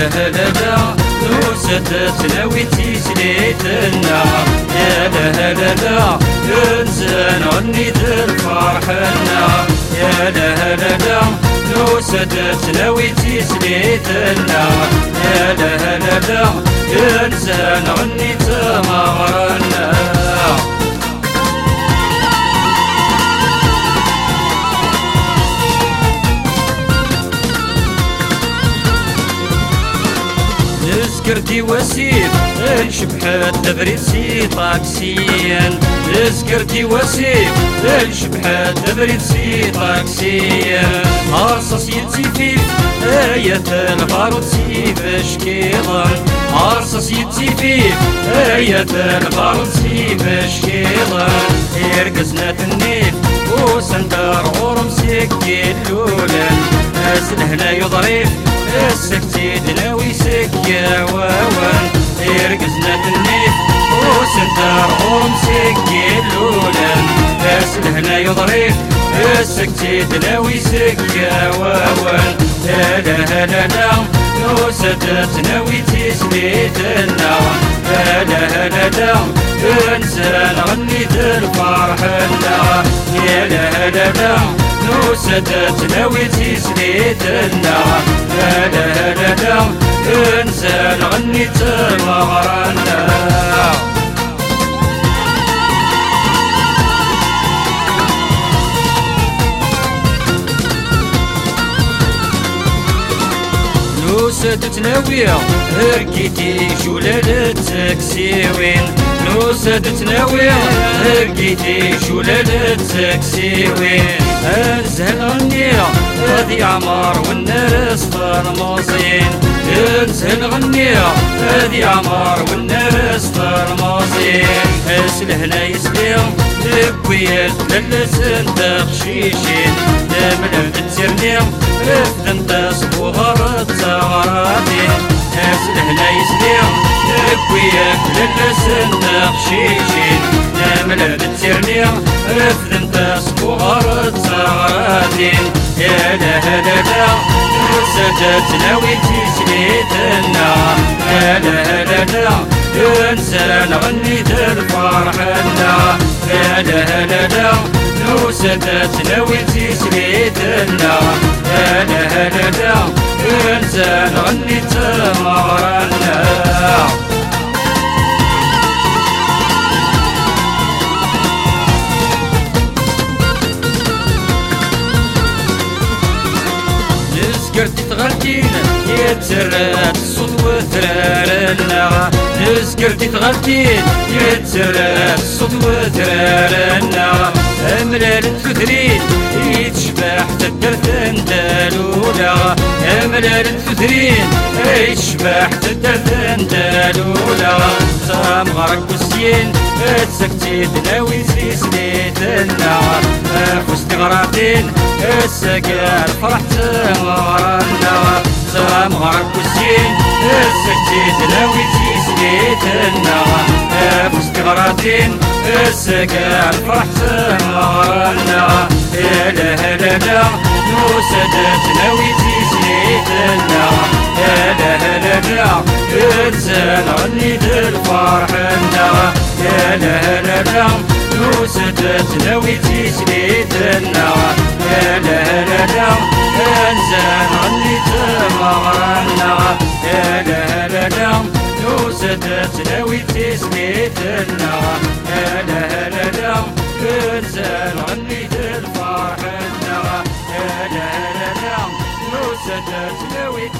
لا يا لا لا لا انسان غني فرحنا. يا لا لا لا انسان غني تمغرنا سكرتي وسيف الشبح الدبري سي طاكسيا سكرتي وسيف الشبح الدبري سي طاكسيا ارصص يتسيفيف آية البارود سي بشكيضا ارصص يتسيفيف آية البارود سي بشكيضا يرقزنا النيف وسندر غرم سكي اللولن اسلهنا يضريف السكتي دناوي سكيا واوان يرقزنا النيف وسندر غرم سكي اللولن اسلهنا يضريف السكتي دناوي سكيا واوان لا لا لا نوسدت ناوي تسليت النار لا لا إنسان غنيت الفرح النار يا لا لا. لا نوسدت ناوي تسليت النار لا لا لا لا انسان غنيت مغرنا نوسد تناوية هرقيتي شولال التاكسيوين نوسد تناوية هرقيتي شولال التاكسيوين انزهل غنية هذي عمار والناس طرموزين انزهل غنية هذي عمار والناس طرموزين اسلهنا يسلم لبويات للسن تخشيشين دامنا بتسرنيم رفدن تصبو غرط غراتي لبويات للسن تخشيشين دامنا بتسرنيم رفدن تصبو غرط غراتي يا لا لا لا سجت ناوي تسليتنا يا لا لا انسان غني الفرح لنا. لا لا لا نوسدت ناوي تسليتنا لا لا لا انسان غني تمغرنا سكرتي تغلتين يتسرات الصوت وثرارنا سكرتي تغلتين يتسرات الصوت وثرارنا أملال الثثرين يتشبح تدرت أنت الأولى. أملال الثثرين يتشبح تدرت أنت الأولى. صام غرق السين تسكتي تناوي سيسليت النار فزت غراتين السكر فرحت غرانا سلام غرب السين السكتي تناوي سيسليت النار فزت غراتين السكر فرحت غرانا لا لا لا لا نوسدت ناوي سيسليت النار لا لا إنسان غنيت الفرح النار لا لا نوسدت ناوي تسليت النار لا لا لا لا انسان غنيت مغرنا لا لا لا نوسدت ناوي تسليت النار لا لا لا انسان غنيت الفرح النار لا لا لا لا نوسدت ناوي